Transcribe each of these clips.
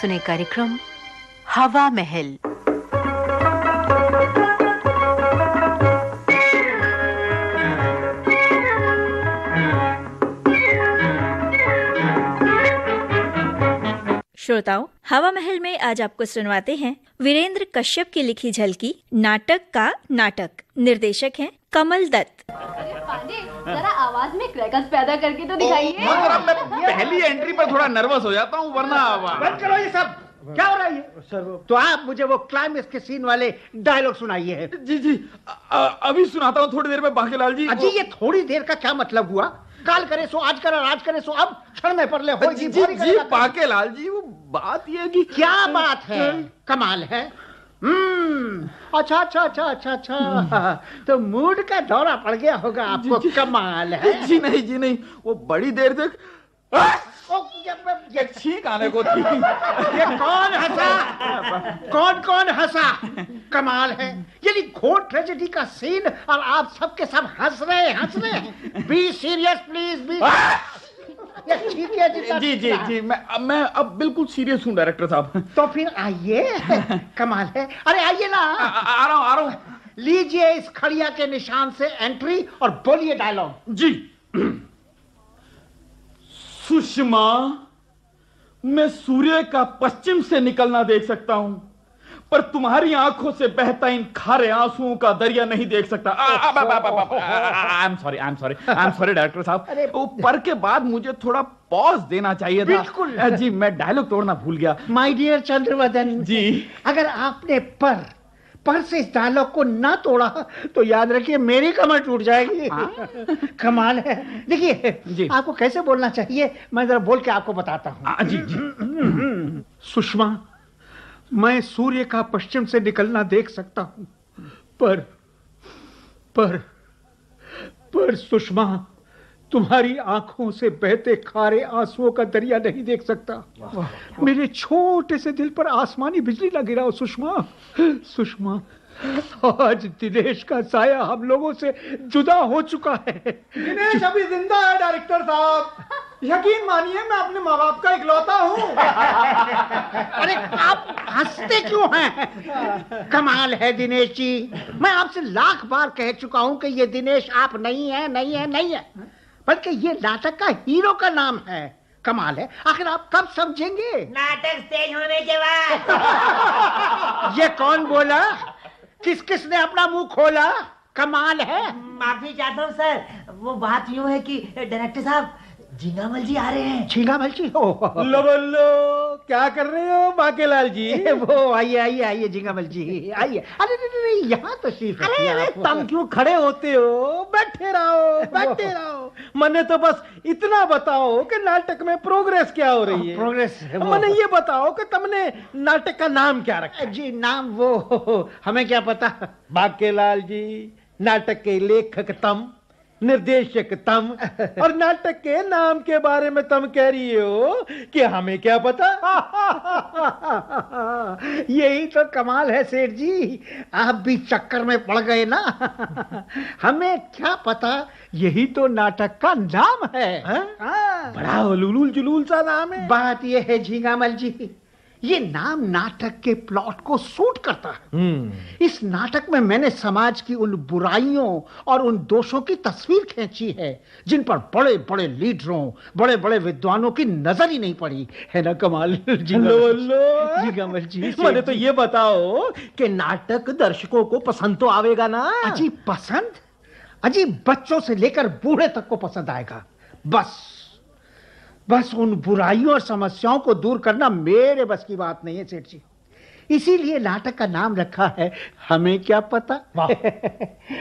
सुने कार्यक्रम हवा महल। श्रोताओं हवा महल में आज आपको सुनवाते हैं वीरेंद्र कश्यप की लिखी झलकी नाटक का नाटक। निर्देशक हैं कमल दत्त। जरा आवाज़ में क्रैकर्स पैदा करके तो दिखाइए। मैं पहली एंट्री पर थोड़ा नर्वस हो जाता हूँ वरना बंद करो ये सब। क्या हो रहा है ये? सर तो आप मुझे वो क्लाइमेक्स के सीन वाले डायलॉग सुनाइए। जी जी अभी सुनाता हूँ थोड़ी देर में बाकीलाल जी। अजी ये थोड़ी देर का क्या मतलब हुआ? काल करे सो आज करे आज करे सो अब क्षण में पर ले हो जी जी जी पाके लाल जी वो बात ये है कि क्या बात है? कमाल है। हम्म। अच्छा अच्छा अच्छा अच्छा अच्छा। तो मूड का दौरा पड़ गया होगा आपको कमाल है। जी नहीं जी नहीं वो बड़ी देर तक ये, छींक आने को थी। ये कौन हंसा? कौन कौन हंसा? कमाल है। यानी घोर ट्रेजेडी का सीन और आप सबके सब हंस रहे हैं हंस रहे हैं। बी सीरियस प्लीज़ बी ये ठीक है जी जी जी जी मैं अब मैं अब बिल्कुल सीरियस हूँ डायरेक्टर साहब। तो फिर आइए। कमाल है। अरे आइए ना। आ आ रहा हूँ आ रहा हूँ। लीजिए इस खड़िया के निशान से एंट्री और बोलिए डायलॉग जी। सुषमा मैं सूर्य का पश्चिम से निकलना देख सकता हूँ पर तुम्हारी आँखों से बहता इन खारे आंसुओं का दरिया नहीं देख सकता। I am sorry I am sorry I am sorry director साहब। अरे- वो पर के बाद मुझे थोड़ा पॉज देना चाहिए था। बिल्कुल। जी मैं डायलॉग तोड़ना भूल गया। My dear Chandravadan ji. अगर आपने पर पर से इस डायलॉग को ना तोड़ा तो याद रखिए मेरी कमर टूट जाएगी। कमाल है। देखिए आपको कैसे बोलना चाहिए मैं जरा बोल के आपको बताता हूँ जी जी। सुषमा मैं सूर्य का पश्चिम से निकलना देख सकता हूँ पर पर पर सुषमा तुम्हारी आँखों से बहते खारे आंसुओं का दरिया नहीं देख सकता। मेरे छोटे से दिल पर आसमानी बिजली ना गिराओ सुषमा। सुषमा आज दिनेश का साया हम लोगों से जुदा हो चुका है। दिनेश अभी ज़िंदा है डायरेक्टर साहब। यकीन मानिए मैं अपने माँ बाप का इकलौता हूँ। अरे आप हँसते क्यों हैं? कमाल है दिनेश जी। मैं आपसे लाख बार कह चुका हूँ कि ये दिनेश आप नहीं है नहीं है नहीं है। बल्कि ये नाटक का हीरो का नाम है। कमाल है। आखिर आप कब समझेंगे? नाटक स्टेज होने के बाद। ये कौन बोला? किस किस ने अपना मुँह खोला? कमाल है। माफ़ी चाहता हूँ सर। वो बात यूँ है कि डायरेक्टर साहब झींगामल जी आ रहे हैं। झींगामल जी हो लो बल्लो क्या कर रहे हो बाकेलाल जी? वो आइए आइए आइए झींगामल जी आइए। अरे नहीं, नहीं, नहीं यहाँ तशरीफ़ अरे अरे तुम क्यों खड़े होते हो? बैठे रहो बैठे रहो। मैंने तो बस इतना बताओ कि नाटक में प्रोग्रेस क्या हो रही है प्रोग्रेस है मैंने ये बताओ कि तुमने नाटक का नाम क्या रखा जी नाम वो हमें क्या पता? बाकेलाल जी नाटक के लेखक तम। निर्देशक तम। और नाटक के नाम के बारे में तम कह रही हो कि हमें क्या पता? यही तो कमाल है सेठ जी। आप भी चक्कर में पड़ गए ना। हमें क्या पता? यही तो नाटक का नाम है। हैं? हाँ। बड़ा लुलुल जुलूल सा नाम है। बात यह है झींगामल जी। ये नाम नाटक के प्लॉट को सूट करता है। हम्म। इस नाटक में मैंने समाज की उन बुराइयों और उन दोषों की तस्वीर खींची है जिन पर बड़े बड़े लीडरों बड़े बड़े विद्वानों की नज़र ही नहीं पड़ी। है ना कमाल? जी लो लो जी कमल जी मैंने तो ये बताओ कि नाटक दर्शकों को पसंद तो आवेगा ना? अजीब पसंद? अजीब बच्चों से लेकर बूढ़े तक को पसंद आएगा। बस। बस उन बुराइयों और समस्याओं को दूर करना मेरे बस की बात नहीं है सेठ जी। इसीलिए नाटक का नाम रखा है हमें क्या पता?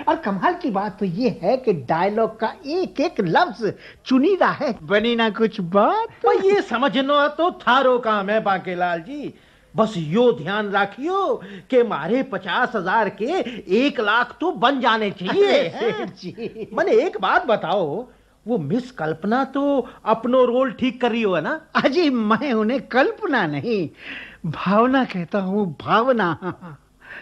और कमाल की बात तो ये है कि डायलॉग का एक एक लफ्ज चुनीदा है। बनी ना कुछ बात। ये समझना तो थारो काम है बाकेलाल जी। बस यो ध्यान रखियो कि मारे पचास हज़ार के एक लाख तो बन जाने चाहिए। जी। मैंने एक बात बताओ वो मिस कल्पना तो अपनो रोल ठीक कर रही हो ना? अजी मैं उन्हें कल्पना नहीं भावना कहता हूँ भावना।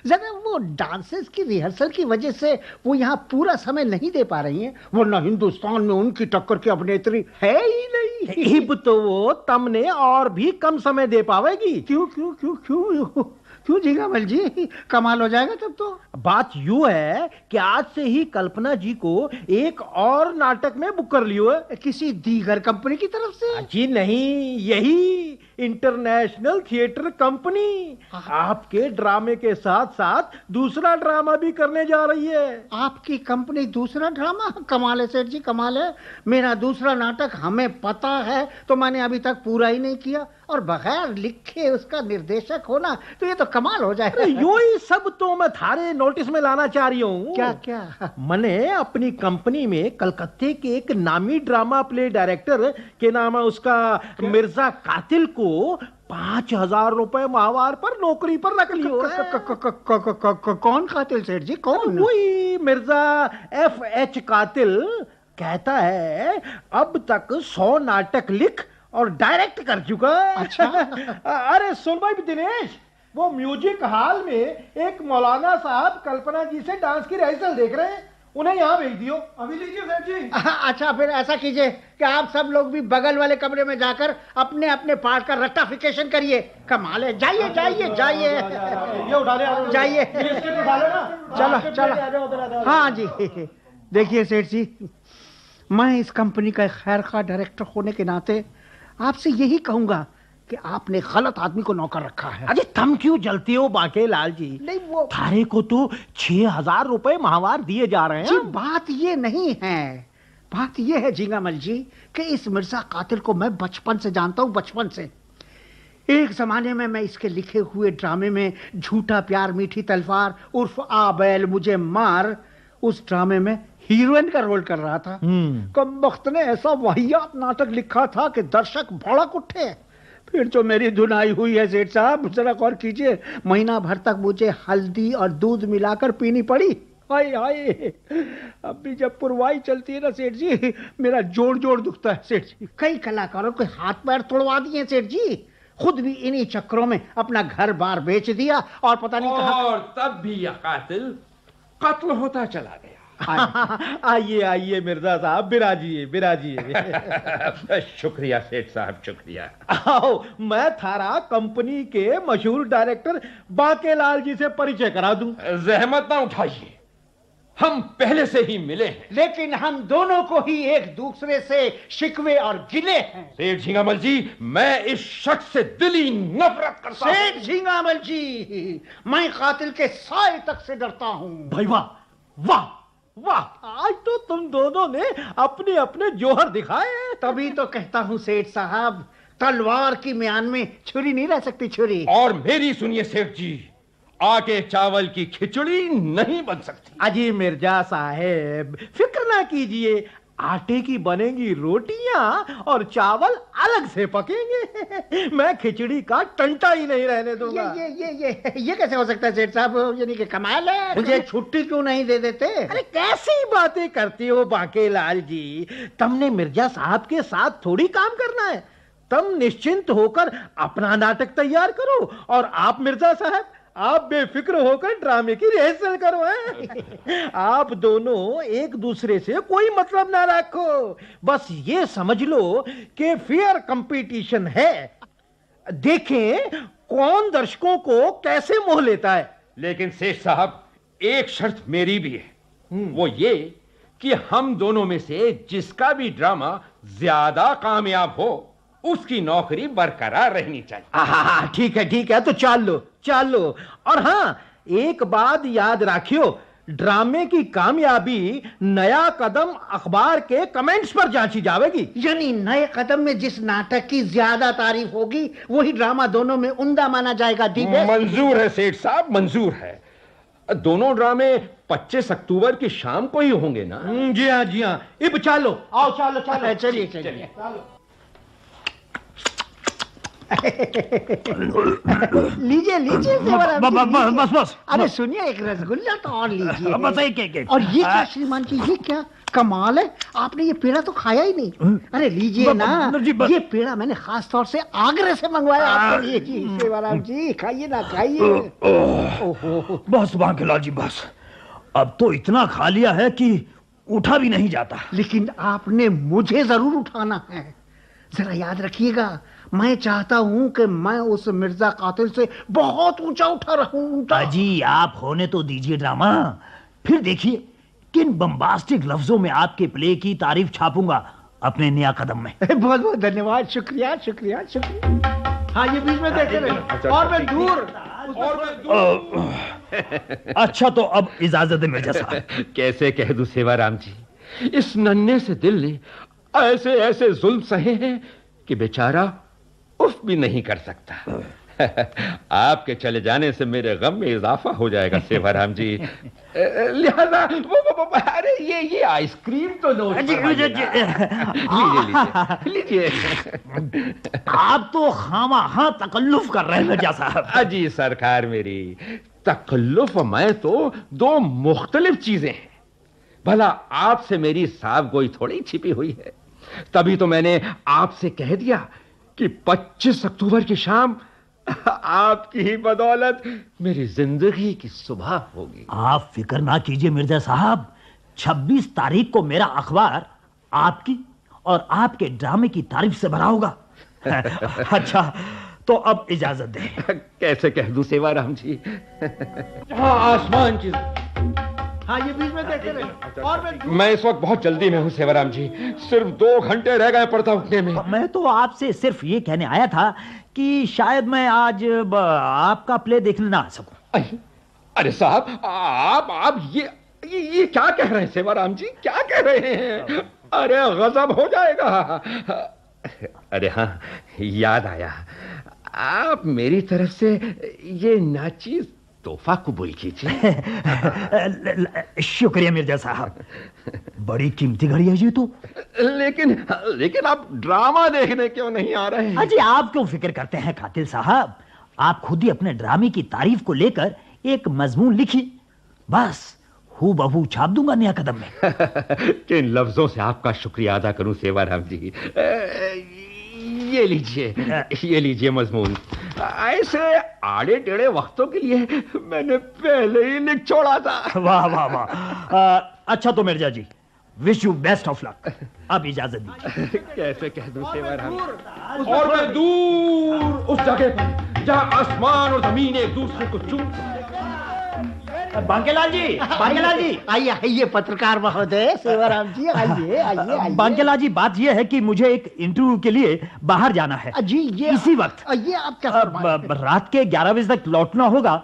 जरा वो डांसेस की रिहर्सल की वजह से वो यहाँ पूरा समय नहीं दे पा रही हैं वरना हिंदुस्तान में उनकी टक्कर की अभिनेत्री है ही नहीं। इब तो वो तमने और भी कम समय दे पावेगी। क्यों क्यों क्यों क्यों? क्यों झींगामल जी? कमाल हो जाएगा तब तो। बात यू है कि आज से ही कल्पना जी को एक और नाटक में बुक कर लियो है। किसी दीगर कंपनी की तरफ़ से? जी नहीं यही इंटरनेशनल थिएटर कंपनी। आपके ड्रामे के साथ साथ दूसरा ड्रामा भी करने जा रही है। आपकी कंपनी दूसरा ड्रामा? कमाल है सेठ जी कमाल है। मेरा दूसरा नाटक हमें पता है तो मैंने अभी तक पूरा ही नहीं किया। और बगैर लिखे उसका निर्देशक होना तो ये तो कमाल हो जाएगा। यो ही सब तो मैं थारे नोटिस में लाना चाह रही हूँ। क्या क्या? मैंने अपनी कंपनी में कलकत्ते के एक नामी ड्रामा प्ले डायरेक्टर के नाम है उसका मिर्ज़ा कातिल को पाँच हज़ार रुपए माहवार पर नौकरी पर रख लियो कौन कातिल सेठ जी कौन? वही मिर्ज़ा एफ़ एच कातिल कहता है अब तक सौ नाटक लिख और डायरेक्ट कर चुका अच्छा। अरे सुन भाई दिनेश वो म्यूज़िक हॉल में एक मौलाना साहब कल्पना जी से डांस की रिहर्सल देख रहे हैं। उन्हें यहाँ भेज दियो। अभी लीजिए सेठ जी। अच्छा फिर ऐसा कीजिए कि आप सब लोग भी बगल वाले कमरे में जाकर अपने अपने पार्ट का रट्टाफिकेशन करिए। कमाल है। जाइए जाइए जाइए। ये उठा ले। जाइए। चलो चलो। हाँ जी। देखिए सेठ जी मैं इस कंपनी का खैर खा डायरेक्टर होने के नाते आपसे यही कहूँगा कि आपने गलत आदमी को नौकर रखा है। अरे तुम क्यों जलते हो बाके लाल जी? नहीं वो थारे को तो छह हज़ार रुपए माहवार दिए जा रहे जी हैं बात ये नहीं है। बात ये है झींगामल जी कि इस मिर्ज़ा कातिल को मैं बचपन से जानता हूँ बचपन से। एक जमाने में मैं इसके लिखे हुए ड्रामे में झूठा प्यार मीठी तलवार उर्फ़ आ बैल मुझे मार उस ड्रामे में हीरोइन का रोल कर रहा था। कम वक्त ने ऐसा वाहियात नाटक लिखा था कि दर्शक भड़क उठे। फिर जो मेरी धुनाई हुई है सेठ साहब। जरा गौर कीजिए महीना भर तक मुझे हल्दी और दूध मिलाकर पीनी पड़ी। हाय हाय। अब भी जब पुरवाई चलती है ना सेठ जी मेरा जोड़ जोड़ दुखता है सेठ जी। कई कलाकारों के हाथ पैर तोड़वा दिए सेठ जी। खुद भी इन्हीं चक्रों में अपना घर बार बेच दिया और पता नहीं और कहा और तब भी यह कातिल कत्ल होता चला गया। आइए आइए मिर्ज़ा साहब बिराजिए बिराजिए। शुक्रिया सेठ साहब शुक्रिया। आओ मैं थारा कंपनी के मशहूर डायरेक्टर बाकेलाल जी से परिचय करा दूँ। जहमत ना उठाइए। हम पहले से ही मिले हैं। लेकिन हम दोनों को ही एक दूसरे से शिकवे और गिले हैं। सेठ झिंगामल जी मैं इस शख्स से दिली नफरत करता हूँ। सेठ झिंगामल जी मैं कातिल के साय तक से डरता हूँ। भाई वाह वाह। वाह आज तो तुम दोनों ने अपने अपने जोहर दिखाए हैं। तभी तो कहता हूँ सेठ साहब तलवार की म्यान में छुरी नहीं रह सकती छुरी। और मेरी सुनिए सेठ जी आगे चावल की खिचड़ी नहीं बन सकती। अजी मिर्ज़ा साहेब फ़िक्र ना कीजिए आटे की बनेंगी रोटियाँ और चावल अलग से पकेंगे। मैं खिचड़ी का टंटा ही नहीं रहने ये दूँगा। ये ये ये ये कैसे हो सकता है सेठ साहब? यानी कि कमाल है। मुझे छुट्टी क्यों नहीं दे देते? अरे कैसी बातें करती हो बाके लाल जी? तुमने मिर्ज़ा साहब के साथ थोड़ी काम करना है। तुम निश्चिंत होकर अपना नाटक तैयार करो और आप मिर्ज़ा साहब आप बेफिक्र होकर ड्रामे की रिहर्सल करो हैं? आप दोनों एक दूसरे से कोई मतलब ना रखो। बस ये समझ लो कि फेयर कंपटीशन है। देखें कौन दर्शकों को कैसे मोह लेता है। लेकिन सेठ साहब एक शर्त मेरी भी है। वो ये कि हम दोनों में से जिसका भी ड्रामा ज़्यादा कामयाब हो उसकी नौकरी बरकरार रहनी चाहिए। ठीक है ठीक है तो चाल लो। चाल। और हाँ एक बात याद रखियो ड्रामे की कामयाबी नया कदम अखबार के कमेंट्स पर जांची जावेगी। यानी नए कदम में जिस नाटक की ज़्यादा तारीफ़ होगी वही ड्रामा दोनों में उमदा माना जाएगा। मंजूर है सेठ साहब मंजूर है। दोनों ड्रामे 25 अक्टूबर की शाम को ही होंगे ना? हम्म, जी हाँ जी हाँ। इब चालो। आओ चालो चालो। चलिए चलिए। लीजिए लीजिए बस बस अरे सुनिए एक रसगुल्ला तो और लीजिए। बस एक एक और ये क्या श्रीमान जी ये क्या कमाल है? आपने ये पेड़ा तो खाया ही नहीं। अरे लीजिए ना ये पेड़ा मैंने खास तौर से आगरे से मंगवाया आपके लिए। जी सेवाराम जी खाइए ना खाइए। बस बांकेलाल जी बस। अब तो इतना खा लिया है कि उठा भी नहीं जाता। लेकिन आपने मुझे ज़रूर उठाना है। जरा याद रखिएगा मैं चाहता हूँ कि मैं उस मिर्ज़ा कातिल से बहुत ऊँचा उठा रहूँ अजी आप होने तो दीजिए ड्रामा। फिर देखिए किन बम्बास्टिक लफ्जों में आपके प्ले की तारीफ़ छापूँगा अपने नया कदम में। बहुत बहुत धन्यवाद शुक्रिया शुक्रिया शुक्रिया। हाँ ये बीच में देखे रहे और मैं दूर और मैं दूर। अच्छा तो अब इजाज़त है मिर्ज़ा साहब कैसे कह दूँ सेवाराम जी? इस नन्हे से दिल ने ऐसे ऐसे जुल्म सहे हैं कि बेचारा उफ भी नहीं कर सकता। आपके चले जाने से मेरे गम में इजाफा हो जाएगा सेवाराम जी। लिहाजा वो, वो, वो, अरे ये ये आइसक्रीम तो नो लीजिए लीजिए लीजिए। आप तो खामा हाँ तकल्लुफ कर रहे हैं साहब। अजी सरकार मेरी तकल्लुफ मैं तो दो मुख्तलिफ़ चीज़ें हैं। भला आपसे मेरी साफ़ गोई थोड़ी छिपी हुई है। तभी तो मैंने आपसे कह दिया कि 25 अक्टूबर की शाम आपकी ही बदौलत मेरी ज़िंदगी की सुबह होगी। आप फ़िक्र ना कीजिए मिर्ज़ा साहब 26 तारीख को मेरा अखबार आपकी और आपके ड्रामे की तारीफ़ से भरा होगा। अच्छा तो अब इजाज़त दें। कैसे कह दूँ सेवाराम जी? हाँ आसमान की हाँ ये बीच में देखे रहे और मैं मैं इस वक्त बहुत जल्दी में हूँ सेवाराम जी। सिर्फ़ दो घंटे रह गए पड़ता उठने में। मैं तो आपसे सिर्फ़ ये कहने आया था कि शायद मैं आज आपका प्ले देखने ना आ सकूँ। अरे अरे साहब आप आप ये ये, ये क्या कह रहे हैं सेवाराम जी? क्या कह रहे हैं? अरे गजब हो जाएगा। अरे हाँ याद आया। आप मेरी तरफ़ से ये नाचीज तोहफा कबूल कीजिए। शुक्रिया मिर्ज़ा साहब। बड़ी कीमती घड़ी है ये तो। लेकिन लेकिन आप ड्रामा देखने क्यों नहीं आ रहे हैं? अजी आप क्यों फ़िक्र करते हैं कातिल साहब? आप खुद ही अपने ड्रामे की तारीफ़ को लेकर एक मजमून लिखी। बस हु बहू छाप दूँगा नया कदम में। किन लफ्जों से आपका शुक्रिया अदा करूँ सेवाराम जी? ये लीजिए ये लीजिए मजमून। ऐसे आड़े टेढ़े वक्तों के लिए मैंने पहले ही लिख छोड़ा था। वाह वाह वाह। अच्छा तो Mirza ji wish you best of luck अब इजाज़त दीजिए। कैसे कह दूँ सेवाराम और मैं दूर उस जगह पर जहाँ आसमान और ज़मीन एक दूसरे को चूम बांकेलाल जी बांकेलाल जी। आइए आइए पत्रकार महोदय सेवाराम जी आइए आइए बांकेलाल जी बात यह है कि मुझे एक इंटरव्यू के लिए बाहर जाना है। जी ये इसी वक्त। ये आप क्या रात के 11 बजे तक लौटना होगा।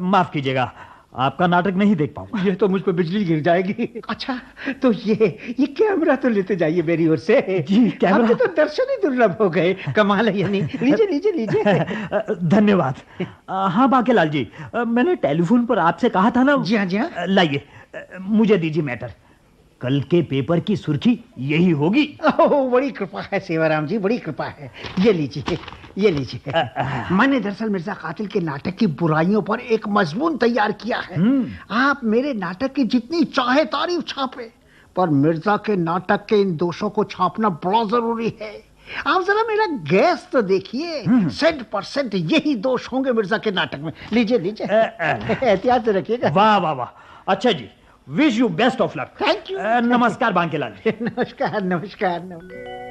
माफ़ कीजिएगा। आपका नाटक नहीं देख पाऊँगा। ये तो मुझ पर बिजली गिर जाएगी। अच्छा तो ये ये कैमरा तो लेते जाइए मेरी ओर से। जी, कैमरा। तो दर्शन ही दुर्लभ हो गए कमाल है यानी। लीजिए लीजिए लीजिए। धन्यवाद। हाँ बांकेलाल जी मैंने टेलीफोन पर आपसे कहा था ना। जी हाँ जी हाँ। लाइए मुझे दीजिए मैटर। कल के पेपर की सुर्खी यही होगी। ओह बड़ी कृपा है सेवाराम जी बड़ी कृपा है। ये लीजिए। ये लीजिए। मैंने दरअसल मिर्ज़ा कातिल के नाटक की बुराइयों पर एक मजमून तैयार किया है। आप मेरे नाटक की जितनी चाहे तारीफ़ छापे पर मिर्ज़ा के नाटक के इन दोषों को छापना बड़ा ज़रूरी है। आप जरा मेरा गैस तो देखिए सेंट परसेंट यही दोष होंगे मिर्ज़ा के नाटक में। लीजिए लीजिए। एहतियात से रखिएगा। वाह वाह वाह। अच्छा जी wish you best of luck thank you नमस्कार बांकेलाल जी। नमस्कार नमस्कार नमस्कार।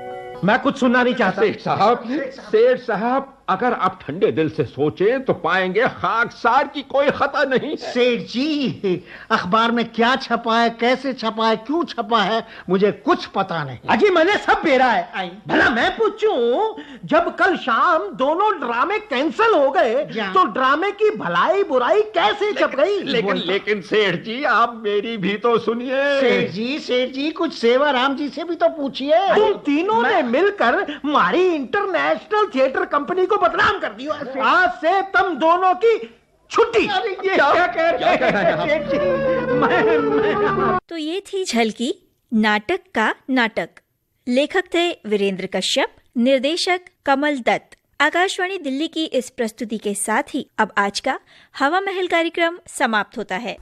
मैं कुछ सुनना नहीं चाहता। सेठ साहब सेठ साहब अगर आप ठंडे दिल से सोचें तो पाएँगे खाकसार की कोई खता नहीं। सेठ जी अखबार में क्या छपा है कैसे छपा है क्यों छपा है मुझे कुछ पता नहीं। अजी मैंने सब बेरा है। भला मैं पूछूँ जब कल शाम दोनों ड्रामे कैंसिल हो गए तो ड्रामे की भलाई बुराई कैसे छप गई? लेकिन लेकिन सेठ जी आप मेरी भी तो सुनिए। सेठ जी सेठ जी कुछ सेवा राम जी से भी तो पूछिए। तुम तीनों ने मिलकर हमारी इंटरनेशनल थिएटर कंपनी को बदनाम कर दिया। आज से तुम दोनों की छुट्टी। अरे ये क्या कह रहे हैं? सेठ जी मैं, मैं तो ये थी झलकी नाटक का नाटक। लेखक थे वीरेंद्र कश्यप निर्देशक कमल दत्त। आकाशवाणी दिल्ली की इस प्रस्तुति के साथ ही अब आज का हवा महल कार्यक्रम समाप्त होता है।